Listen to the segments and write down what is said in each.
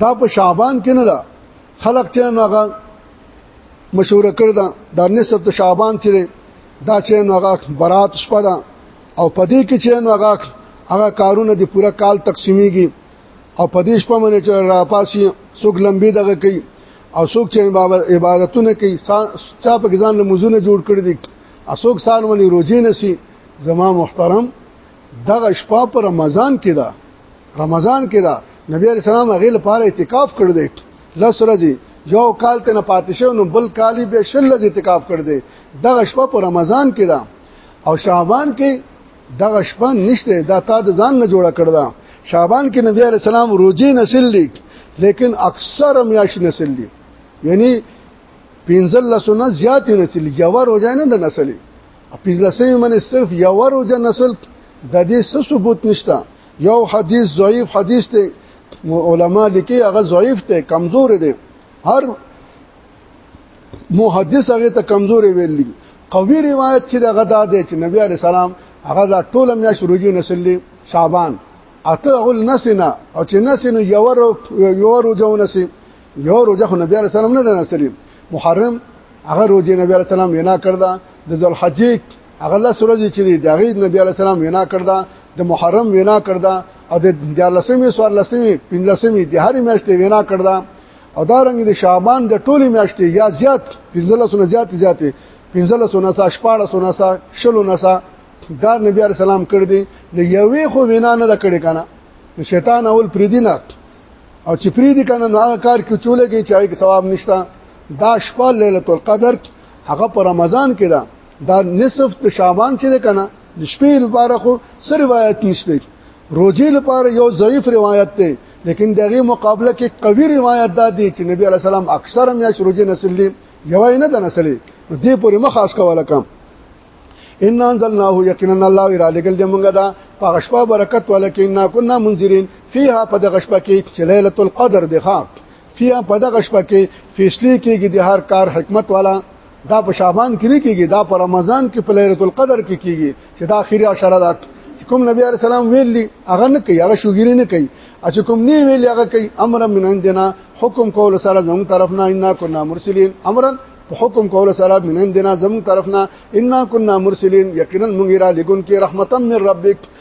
دا په شعبان کې نه ده خلق چې هغه مشوره کړ دا د نصف د شعبان چې دا چې هغه برات شپه ده او پدې کې چې هغه هغه کارونه د پوره کال تقسیمیږي او پدې شپه باندې چې راپاسي څوک لمبي دغه کوي او څوک چې عبادتونه کوي چا په ځان له مزونه جوړ کړی دي اسوک سال ولې روزي نسی زما محترم دغه شپه پر رمضان کې ده رمضان کې دا نبی علی السلام هغه لپاره اعتکاف کړ دې لس ورځې یو کال ته نه پاتې شو نو بل کالی به شل ورځې اعتکاف کړ دې دغه شپه په رمضان کې دا او شعبان کې دغه شپه نشته دا تا د ځان نه جوړه کړ دا شعبان کې نبی علی السلام روزي نسل لیک لیکن اکثر میاش نسل لیک یعنی پینزل لسونه زیات نسل یو روزه نه د نسل پینزل لسونه من صرف یو روزه نسل د دې څه ثبوت نشته یو حدیث ضعیف حدیث دی علما لیکي هغه ضعیف دی کمزور دی هر محدث هغه ته کمزور ویل دي قوي روایت چې دغه دا دی چې نبی عليه السلام هغه دا ټول میا شروجي نسلی شعبان اته غل نسنا او چې نسنو یو یو روزو نسی یو روزه خو نبی عليه السلام نه نسلی محرم هغه روزي نبی عليه السلام وینا کړدا د ذل حجیج هغه الله سره چې دی دغه نبی علی السلام وینا کړدا د محرم وینا کړدا او د 14مې سوار لسمې 15مې د هرې میاشتې وینا کړدا او دا رنګ د شعبان د ټولې میاشتې یا زیات 15 سنه زیات زیاتې 15 سنه سا 14 سنه سا 16 نه سا دا نبی علی السلام کړ دی نو یوې خو وینا نه کړې کنه شیطان اول پریدینه او چې پریدي کنه نو هغه کار کې چولې کې چې هغه ثواب نشته دا شپه ليله القدر هغه په رمضان کې ده دا نصف د شعبان چې کنه د شپې لپاره خو څه روایت نشته روزي لپاره یو ضعیف روایت دی لیکن دغه مقابله کې قوي روایت دا دی چې نبی علی السلام اکثر هم یا روزي نسل دی یو نه د نسل دی پورې مخاص کوله کم ان انزلناه یقینا الله را لګل دې مونږه دا په غشپه برکت ولکه ان كنا منذرین فیها په د غشپه کې چې ليله القدر دی ښا فیها په د غشپه کې فیصله کېږي د هر کار حکمت والا دا په شعبان کې نه کیږي دا په رمضان کې په ليله القدر کې کیږي چې دا اخیری عشره ده چې کوم نبی عليه السلام ویلي هغه نه کوي هغه شوګيري نه کوي چې کوم نه ویلي هغه کوي امر من عندنا حکم کول سره زموږ طرف نه ان كنا مرسلين امرا په حکم کول سره من عندنا زموږ طرف نه ان كنا مرسلين یقینا موږ را لګون کې رحمتا من ربک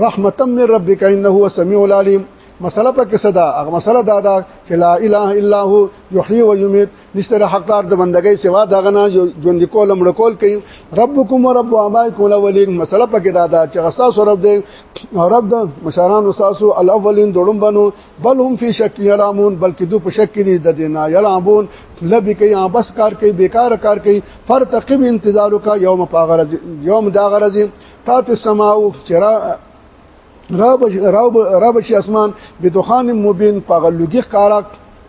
رحمتا من ربک انه هو السميع العليم مسله پکې صدا هغه مسله دا ده چې لا اله الا هو یحیی و یمیت نشته حقدار د بندګۍ سوا دا غنا ژوند کول مړ کول کوي ربکم و رب ابائکم الاولین مسله پکې دا ده چې غساس رب دې رب د مشران وساسو الاولین دړم بنو بل هم فی شک یلامون بلکې دو په شک دي د دینا یلامون لبی کوي بس کار کوي بیکار کار کوي فرتقب انتظار کا یوم پاغرز یوم دا غرز تا په سماو چرا را بش را بش اسمان بدخان مبین پغلوګي ښکارا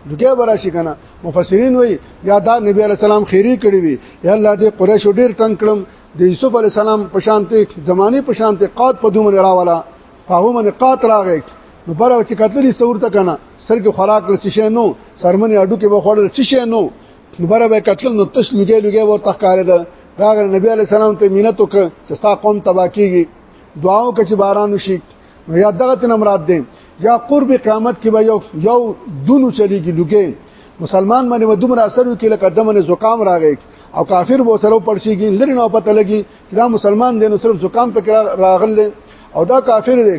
لګیا برا شي کنه مفسرین وای یا دا نبی علی السلام خیری کړی وی یا الله دې قریش ډیر ټنګ کړم د یوسف علی السلام په شانته زمانه په شانته قات په دومره راواله هغه من قات راغی نو بره چې کتلې سورته کنه سرګ خوراک لسی شي نو سرمنې اډو کې به خوړل شي نو نو بره به قتل نو تش لګي لګي ورته ښکارې ده راغ نبی علی سلام ته مينت وک چې ستا قوم تبا کیږي دعاو کچ باران وشي نو یا دغه تن مراد دي یا قرب قیامت کې به یو یو دونو چلیږي لګي مسلمان باندې و دومره اثر وکړي لکه دمنه زکام راغی او کافر به سره پړسیږي لری نه پته لګي چې دا مسلمان دی نو صرف زکام پکې راغل او دا کافر دی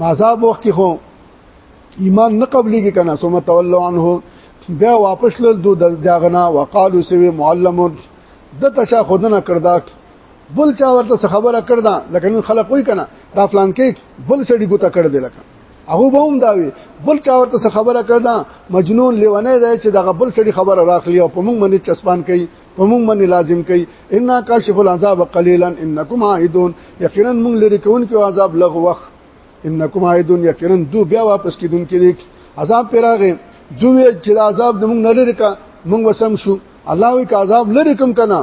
عذاب وخت کې خو ایمان نه قبليږي کنه ثم تولوا عنه بیا واپس لل دو دغنا وقالو سوي معلم د تشا خودنه کړدا بل چا ورته خبره کړدا لکه نن خلک وای کنه دا فلان کې بل سړي ګوته کړ دی لکه هغه به هم داوي بل چا ورته خبره کړدا مجنون لیونه دی چې دغه بل سړي خبره راخلی او په موږ باندې چسپان کوي په موږ باندې لازم کوي ان کاشف العذاب قليلا انکم عائدون یقینا موږ لري کون کې عذاب لغ وخت انکم عائدون یقینا دو بیا واپس کیدون کې دي عذاب پیراغه دوی چې عذاب د موږ نه لري کا موږ وسم شو الله وی کا عذاب لري کوم کنه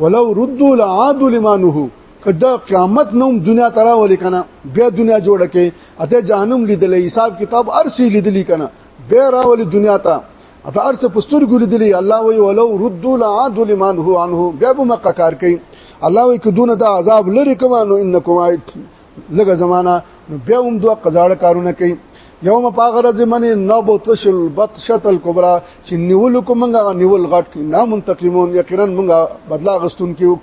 ولو ردوا لعاد لمانه کدا قیامت نوم دنیا ترا ولې کنه بیا دنیا جوړه کې اته جهنم لیدلې حساب کتاب ارسی لیدلې کنه بیا راولې دنیا ته اته ارس پستور ګل دي الله وی ولو ردوا لعاد لمن هو عنه بیا به مکه کار کوي الله وی کدونه دا عذاب لري کما نو انکم لګه زمانہ نو بیا هم دوه قزاړه کارونه کوي یوم پاغرز من نبطش البطشت الكبرى چې نیول کومنګا نیول غټ کی نام منتقمون یقینا موږ بدلا غستون کیو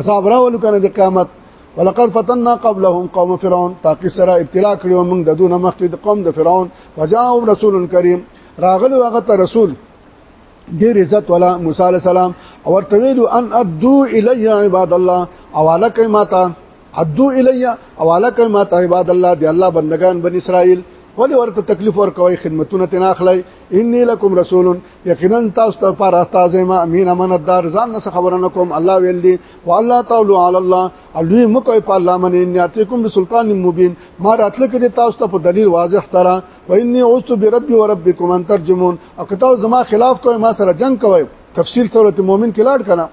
عذاب راول کنه د قیامت ولقد فتننا قبلهم قوم فرعون تاکي سره ابتلا کړو موږ د دون مخکې د قوم د فرعون وجاءوا رسول کریم راغلو هغه ته رسول ډیر عزت ولا موسی علی السلام او ورته ویلو ان ادو الی عباد الله اواله کوي ماته ادو الی اواله کوي ماته عباد الله دی الله بندگان بن اسرائیل ولی ورته تکلیف ورکوي خدمتونه تنا اخلي انی لکم رسول یقینا تاسو ته پر استاد ما امین امانتدار ځان نه خبرنه کوم الله ویل دي والله تعالی علی الله الوی مکو په الله من انیاتکم بسلطان مبین ما راتل کړي تاسو ته په دلیل واضح سره و انی اوست بربی و ربکم ان ترجمون او که تاسو زما خلاف کوی ما سره جنگ کوی تفسیر سورته مؤمن کې لاړ کړه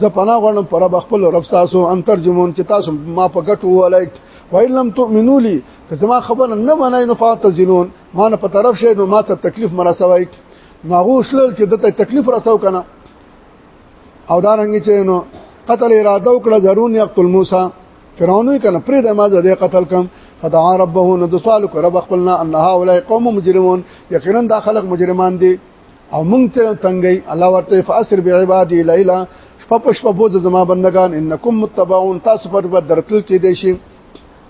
زه پناه غواړم پر رب خپل رب تاسو ان ترجمون چې تاسو ما په ګټو ولای و ان لم تؤمنو لی که زما خبره نه منای نو فاتزلون ما نه په طرف شه نو ما ته تکلیف مرسوي ناغو شلل چې دته تکلیف رسو کنه او دا رنګ چې نو قتل اراده وکړه ضرور یقتل موسی فرعون یې کنه پرې د ما زده قتل کم فدعا ربه نو د سوال کړه رب خپلنا ان هؤلاء قوم مجرمون یقینا دا خلق مجرمان دي او مونږ ته تنګي الله ورته فاسر بعبادي ليلا شپپش په بوز زما بندگان انکم متبعون تاسو پر درتل کې دي شي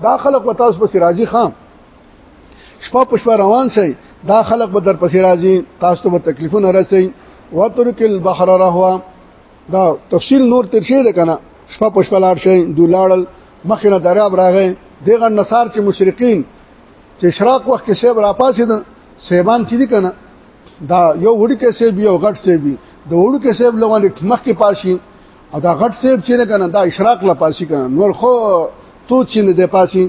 دا خلق و تاسو په سراجي خام شپه په شپه روان شئ دا خلق به در پسې راځي تاسو ته به تکلیفونه رسي وترک البحر رهوا دا تفصیل نور تر شي ده کنه شپه په شپه لاړ شئ دولاړل مخینه دراب راغې دغه نصار چې مشرقین چې اشراق وخت کې شیب را پاسې ده سیبان چې دي کنه دا یو وړي کې سیب یو غټ سیب د وړو کې سیب لوانې مخ کې پاشي او دا غټ سیب چې نه کنه دا اشراق لا پاسي کنه نور خو تو چې نه دی پاسي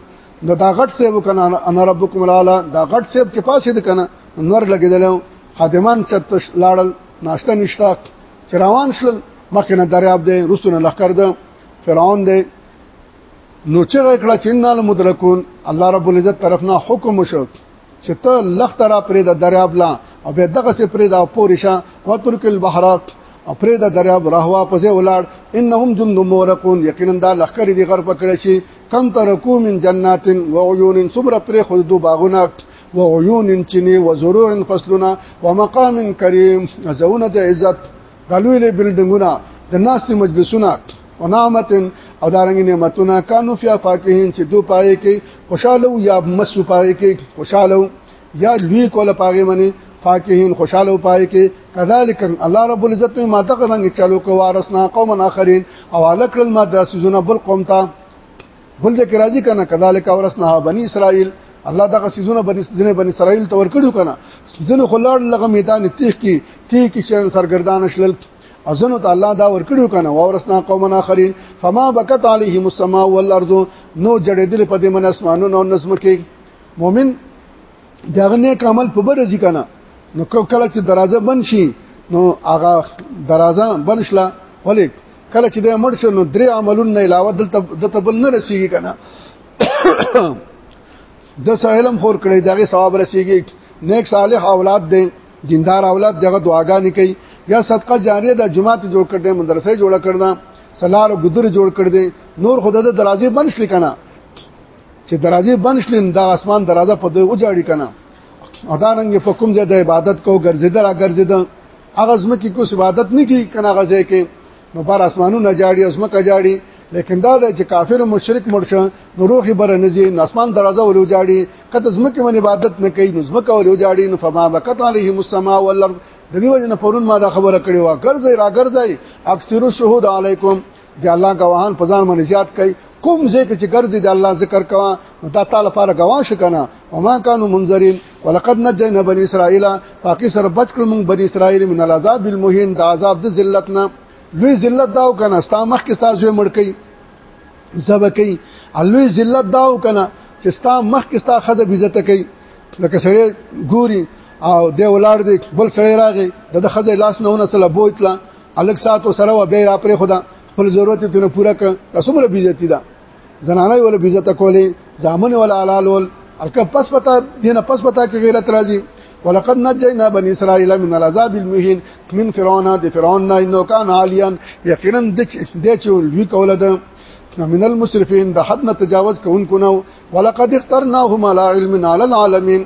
نو دا غټ سیب کنه انا ربکم الاعلى دا غټ سیب چې پاسې د کنه نور لګیدل خادمان چرته لاړل ناشته نشتا چروان شل مخکې نه دریاب دی رسونه لخر ده فرعون دی نو چې کړه چې نال مدرکون الله رب العزت طرفنا حکم وشو چې ته لخت را پرې د دریاب لا او به دغه سي پرې دا پورې شه وترک البحر او پرې د دریاب راهوا پسې ولاړ انهم جند مورقون یقینا دا لخر دي غر پکړې شي کم ترکو من جنات و عيون صبر پرې خود دو باغونه و عيون چني و زروع فصلنا و مقام کریم زونه د عزت غلوې له بلډنګونه د ناس مجلسونه ونعمتن او دارنګ نعمتونه کانو فیا فاکهین چې دو پاره کې خوشاله یا مسو پاره کې خوشاله یا لوی کوله پاره منی فاکهین خوشاله پاره کې کذالک الله رب العزت ما دغه رنګ چالو کو وارثنا قوم اخرین او الکل ما داسونه بل قوم ته بل ذکر راځي کنه کذالک ورثنا بنی اسرائیل الله دغه سيزونه بني سيزونه بني اسرائيل تور کړو کنه سيزونه خلار لغه میدان تیخ کی تیخ کی شان سرګردان شلل ازنو ته الله دا ورکړو کنه ورسنا قومنا اخرین فما بکت علیهم السما والارض نو جړېدل په دې من اسمانونو او نسم کې مؤمن دغه نیک عمل په بر ځی کنه نو کله چې درازه بن شي نو هغه درازه بن شله ولیک کله چې د مړ شو نو درې عملونه نه علاوه دلته د تبل نه رسیږي کنه د سهلم خور کړی دغه ثواب رسیږي نیک صالح اولاد دی دیندار اولاد دغه دعاګانې کوي یا صدقه جاریه د جماعت جوړ کړي مدرسې جوړ کړنا سلار ګذر جوړ کړ دې نور خدای د درازې بنش لیکنه چې درازې بنش لین د اسمان درازه په دوی وجاړي کنه او دا رنګ په کوم ځای د عبادت کو ګرځیدل ګرځیدل هغه زمکه کو عبادت نه کی کنه غزه کې نو پر اسمانونو جاړي او سمکه جاړي لیکن دا چې کافر او مشرک مرشه نو روحي بر نه زی نو اسمان دروازه ولو جاړي کته زمکه من عبادت نه کوي نو زمکه ولو جاړي نو فما بکت عليهم السماء والارض د دې وجه نه پرون ما دا خبره کړې و ګرځي را ګرځي اکثر شهود علیکم دی الله غواهان په ځان باندې زیات کوي کوم ځکه چې ګرځي د الله ذکر کوا دا تعالی لپاره غوا شکنه وما كانوا منذرين ولقد نجينا بني اسرائيل پاکي سره بچ کړم موږ بني اسرائيل من العذاب المهين د عذاب د ذلتنا لوی ذلت دا وکنه ستا مخ کې تاسو مړکې زبکې لوی ذلت دا وکنه چې ستا مخ کې ستا خزه عزت کوي لکه سړی ګوري او دی ولاړ دی بل سړی راغی د خزه لاس نه ونه سره بوتله الګ سات سره و به را پرې خدا خپل ضرورت ته پوره ک تاسو مر بیزتی ده زنانه ول بي عزت کولې زامن ول حلال ول الکه پس پتا دینه پس پتا کې غیرت راځي ولقد نجينا بني اسرائيل من العذاب المهين من فرعون د فرعون نه انه كان عاليا یقینا د چې لوی کوله ده من المسرفين د حد نه تجاوز کوونکو نه ولقد اخترناهم على علم على العالمين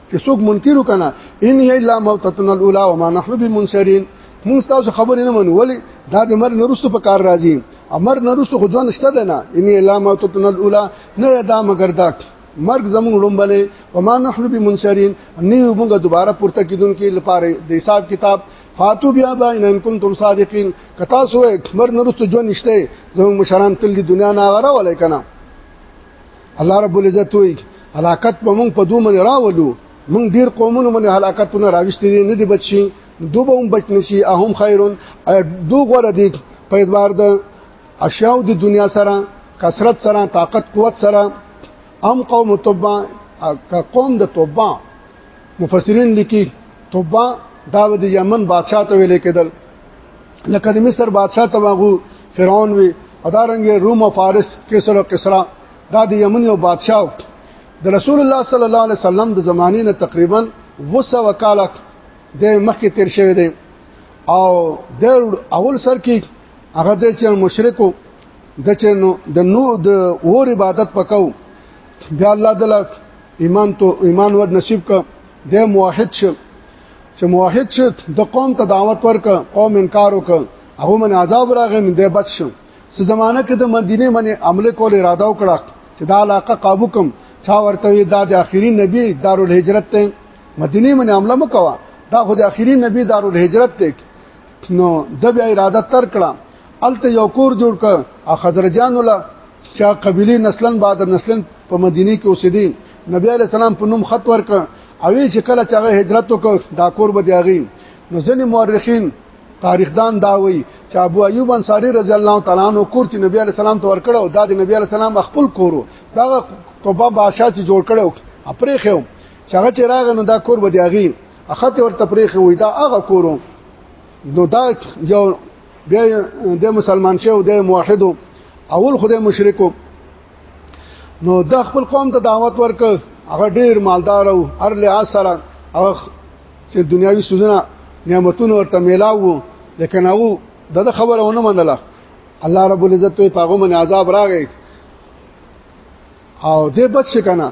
چې څوک منکر وکنه ان هي الا موتتنا الاولى وما نحن بمنشرين موږ تاسو خبرې نه منو ولی دا د مر نرستو په کار راځي امر نرستو خو ځان شته ده نه ان هي الا موتتنا الاولى نه دا مگر دا مرګ زموږ لومبنه وما نحن بمنشرين نه موږ دوباره پورته کیدونکو لپاره د حساب کتاب فاتو بیا با ان کنتم صادقین کتا سو مر نرستو ژوند نشته زموږ مشران تل د دنیا نه غره ولای کنه الله رب العزت وی هلاکت به مونږ په دوه من راولو مونږ ډیر قومونو باندې هلاکتونه راوستي دي نه دي بچي دوه هم بچ نشي اهم خیرون دو غره دي په اعتبار د اشیاء د دنیا سره کثرت سره طاقت قوت سره ام قوم تبع کا قوم د تبع مفسرین لیکي تبع دا د یمن بادشاہ ته ویل کېدل لکه د مصر بادشاہ تماغو فرعون وی ادارنګ روم او فارس کیسر او کسرا دا د یمن یو بادشاہ د رسول الله صلی الله علیه وسلم د زمانې نه تقریبا وسه وکاله د مخکې تیر شوی دی او د اول سر کې هغه د چې مشرکو د چې نو د نو د اور عبادت پکاو بیا الله تعالی ایمان تو ایمان ور نصیب ک د موحد شه چې موحد چې د قوم ته دعوت ورک قوم انکار وک هغه من عذاب راغی من دی بچ شو څه زمانہ کې د مدینه باندې عمل کول اراده وکړه چې دا علاقه قابو کوم چا ورته دا د اخیری نبی دارالهجرت ته مدینه باندې عمل مکوا دا خو د اخیری نبی دارالهجرت ته نو د بیا اراده تر کړه الته یو کور جوړ ک او خزرجان ولا چا قبيله نسلن بعد نسلن په مدینه کې اوسېدي نبی علی السلام په نوم خط ورک او چې کله چې هغه هجرت وکړ دا کور به دی هغه نو ځنې مورخین تاریخدان دا وی چې ابو ایوب انصاری رضی الله تعالی عنہ کور چې نبی علی سلام ته ورکړ او دا د نبی علی سلام خپل کورو دا توبه بادشاہ چې جوړ کړو اپرې خو چې هغه چې راغ نو دا کور به دیږي اخته ورته پرې خو دا هغه کورو نو دا یو د مسلمان شو د موحد اول خدای مشرکو نو د خپل قوم ته دعوت ورک هغه ډیر مالدار او هر لحاظ سره هغه چې دنیاوی سوزنه نعمتونه ورته میلاو لیکن هغه دغه خبره ونه منله الله رب العزت په هغه من عذاب راغی او دې بچ کنه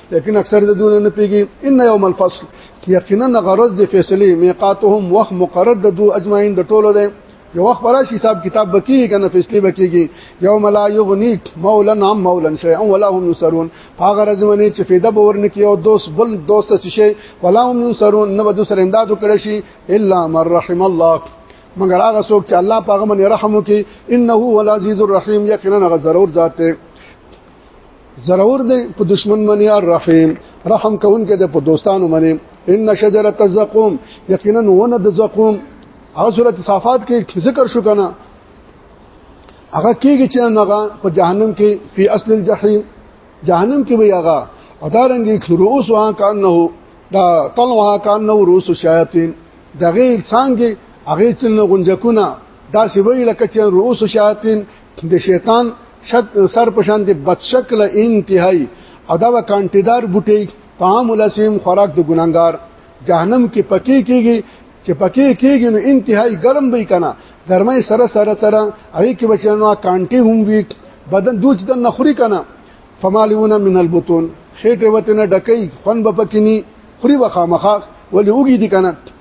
لیکن اکثر د دونه نه پیږي ان یوم الفصل یقینا غرض د فیصله میقاتهم وخت مقرر د دو اجمعین د ټولو ده یو وخت برا شي حساب کتاب بکی کنه فیصله بکیږي یوم لا یغنی مولا عن مولا شیئا ولا هم ينصرون هغه ورځ باندې چې فیده باور نکي او دوست بل دوست شي ولا هم ينصرون نه به دوسر امداد وکړي شي الا من رحم الله مگر هغه څوک چې الله پاغه باندې رحم وکي انه هو العزیز الرحیم یقینا غزرور ذات ضرور دی په دشمن منی الرحیم رحم کون کې د په دوستانو منی ان شجره الزقوم یقینا ونه د زقوم او سورۃ صافات کې ذکر شو کنه هغه کېږي چې هغه په جهنم کې فی اصل الجحیم جهنم کې وي هغه ادارنګ رؤوس وا کانه دا طلوها کانه رؤوس الشیاطین دغه څنګه هغه څنګه غنجکونه دا سی وی لکه چې رؤوس الشیاطین د شیطان شد سر په شان د بد شکل انتهایی او دا کانټیدار بوټي طعام الاسیم خوراک د ګناګار جهنم کې پکې کېږي چې پکې کېږي نو انتهایی ګرم به کنا ګرمۍ سره سره تر هغه کې بچنو کانټي هم وي بدن دوج د نخري کنا فمالون من البطون خېټه وتنه ډکې خون به پکې ني خوري وخامخه ولې وګي دي کنه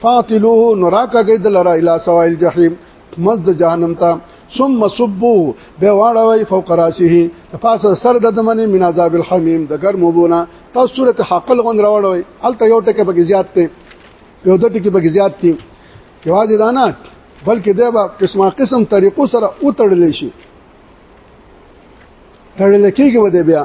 فاطلوه نراکه گئی دلرا الى سوائل جحیم مزد جهنم ته ثم صبو به واړوي فوق راسه پاسه سر د دمنې من عذاب الحمیم د ګرمو بونه تاسو صورت حقل غون راوړوي الته یو ټکه بګی زیات ته یو د ټکه بګی زیات ته یوازې دانا بلکې دا به قسمه قسم طریقو سره او تړل شي تړل کېږي و دې بیا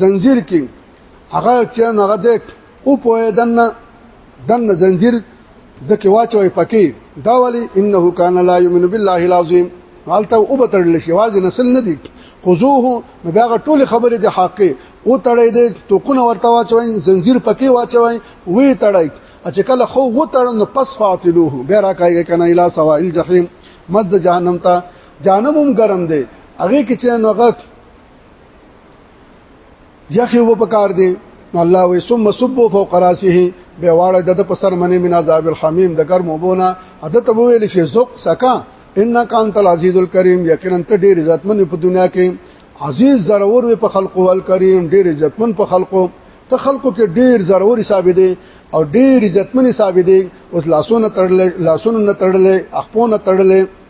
زنجیر کې هغه چې هغه د او په دن دن زنجیر د کې واچوي پکې دا ولی انه کان لا یمن بالله العظیم حالته او به تړل شي واځي نسل نه دي خذوه نو بیا ټول خبره د حق او تړي دي توقونه ورته واچوي زنجیر پکې واچوي وی تړي چې کله خو و تړ نو پس فاطلوه بیا راکایږي کنه اله سوائل جهنم مد جهنم ته جهنم هم ګرم دی هغه کې چې نو غت یخي و پکار دی نو الله وي ثم صبوا فوق راسه به واړه د په سر منی من عذاب الحمیم د ګرم وبونه عادت وو ویل شي زق سکا انک انت العزیز الکریم یقینا ته ډیر عزتمن په دنیا کې عزیز ضرور په خلقو الکریم ډیر عزتمن په خلقو ته خلقو کې ډیر ضرور حساب دی او ډیر عزتمن حساب دی اوس لاسونه تړل لاسونه تړل اخپونه تړل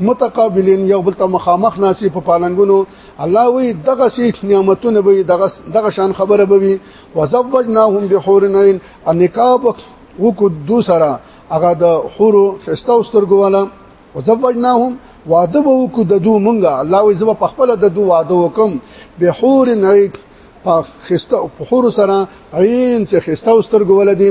متقابلین یو بل ته مخامخ ناسی په پالنګونو الله وی دغه سي نعمتونه به دغه دغه شان خبره به وي وزوجناهم بحور عین النکاب وکدو سرا هغه د حور خستو سترګو والا وزوجناهم واده به وکړو د دوه مونږه الله وي زما په خپل د دوه واده وکم به حور نه په خسته په حور سره عین چې خسته سترګو ولدي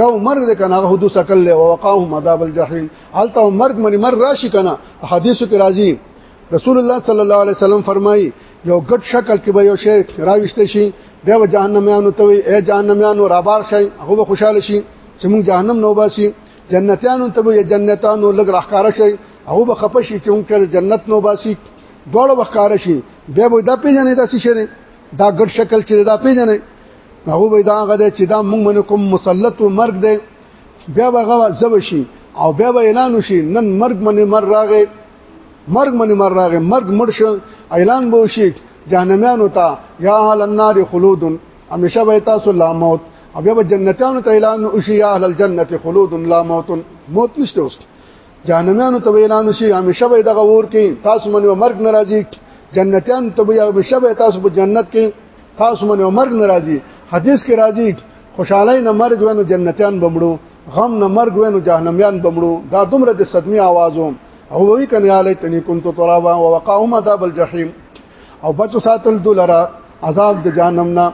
یو مرګ د کنه هغه حدوث کړل او وقاهم عذاب الجحیم حالته مرګ منی مر راشي کنه حدیثو کې راځي رسول الله صلی الله علیه وسلم فرمایي یو ګډ شکل کې به یو شی راويشته شي بیا و جهنميانو ته وي اے جهنميانو رابار شي هغه خوشاله شي چې موږ جهنم نو باسي جنتیانو ته وي جنتانو لګ راخاره شي هغه به خپه شي چې موږ جنت نو باسي دوړ وخاره شي بیا به دا پیژنې داسې شي دا ګډ شکل چې دا پیژنې هغه به دا غده چې دا موږ من کوم مسلط او مرګ دی بیا به هغه زب شي او بیا به اعلان وشي نن مرګ منې مر راغې مرګ منې مر راغې مرګ مړ شو اعلان به وشي جهنميان وتا یا هل النار خلود همیشه به تاسو لا موت او بیا به جنتانو ته اعلان وشي یا هل الجنه خلود لا موت موت نشته اوس جهنميان ته اعلان وشي همیشه به دغه ور کې تاسو منې مرګ ناراضي جنتیان ته به همیشه به تاسو په جنت کې تاسو من عمر ناراضي حدیث کې راځي خوشاله نه مرګ ونه جنتیان بمړو غم نه مرګ ونه جهنميان بمړو دا دومره د صدمه आवाजو او وی کنه علی تنی كنت ترابا ووقعهم عذاب الجحیم او بچو ساتل دولرا عذاب د جهنم نه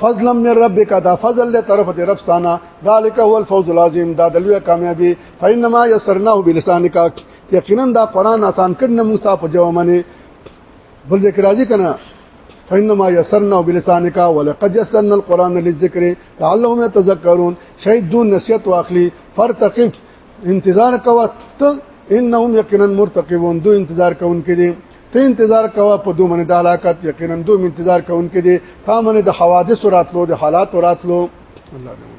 فضلا من ربک دا فضل له طرف ته رب ستانه ذالک هو الفوز العظیم دا دلوی کامیابی فینما یسرناه بلسانک یقینا دا قران آسان کړنه موږ ته په جوامنه بل ذکر راځي کنه فإنما يسرنا بلسانك ولقد يسرنا القرآن للذكر لعلهم يتذكرون شيء دون نسيت واخلي فرتقب انتظار کوه ته انهم یقینا مرتقبون دو انتظار کوونکې دي ته انتظار کوه په دوه منې د علاقات یقینا دوه انتظار کوونکې دي تا منې د حوادث راتلو د حالات راتلو الله دې